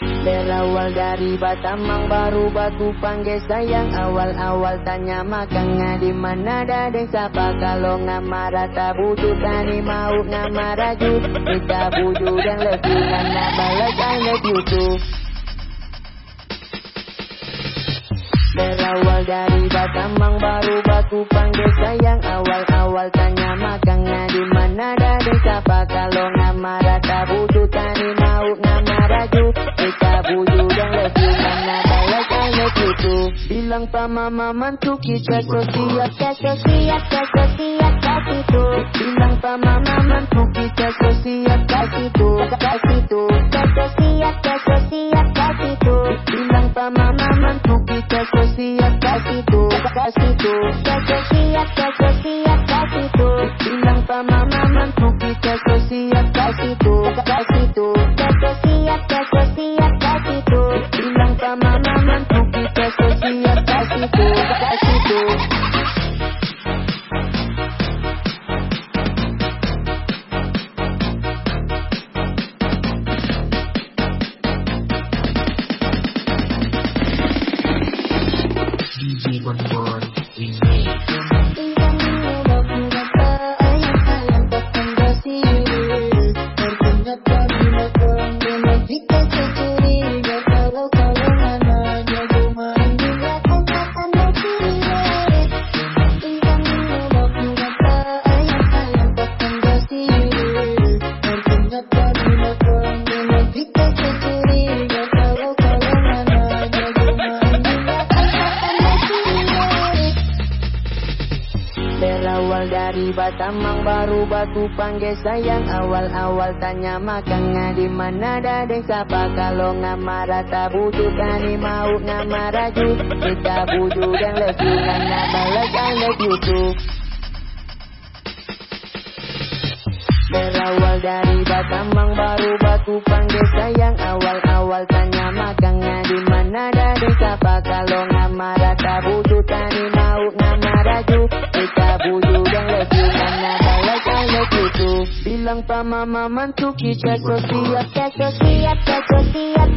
Berawal dari Batamang baru batu panggil sayang. Awal-awal tanya makangnya di mana dadeng siapa Kalau ngamara tak butuh tani mau ngamara ju. Kita buju dan lebih karena balas I love you too Berawal dari Batamang baru batu panggil sayang. Awal-awal tanya makangnya di mana dadeng siapa Kalau ngamara tak butuh Bilang pa mama mantu kita so siap Kita siap, kita siap, kasih tuh Bilang mama mantu kita so siap kasih tuh tuh Kita siap, kita tuh Bilang mama mantu kita so siap kasih tuh Kasih tuh Kita siap, kita siap, kasih tuh Bilang mama mantu kita so siap kasih tuh Kasih tuh Berawal dari Batamang baru batu panggil sayang. Awal-awal tanya makangnya di mana dadeng siapa? Kalau ngamara tak butuh kani mau ngamara ju? Kita buju dan lebih karena balas I love you Berawal dari Batamang baru Bilang pa mama mantu siap Kita siap, kita siap,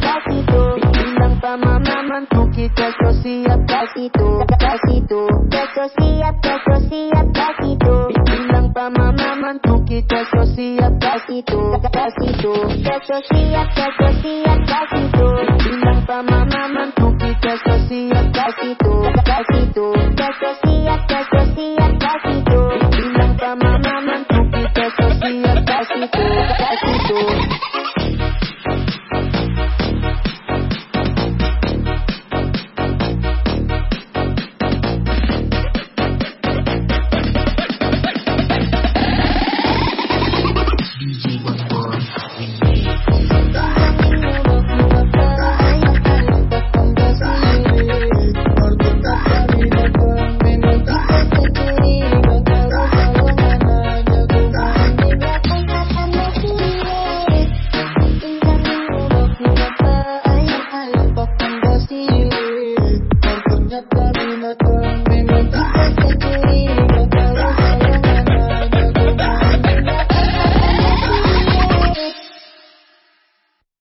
Bilang pa mama mantu kita so siap kasih tuh Kasih tuh Kita siap, kita siap, kasih tuh Bilang pa mama mantu kita so siap kasih tuh Kasih tuh Kita siap, kita siap, kasih tuh Bilang pa mama mantu kita so siap kasih tuh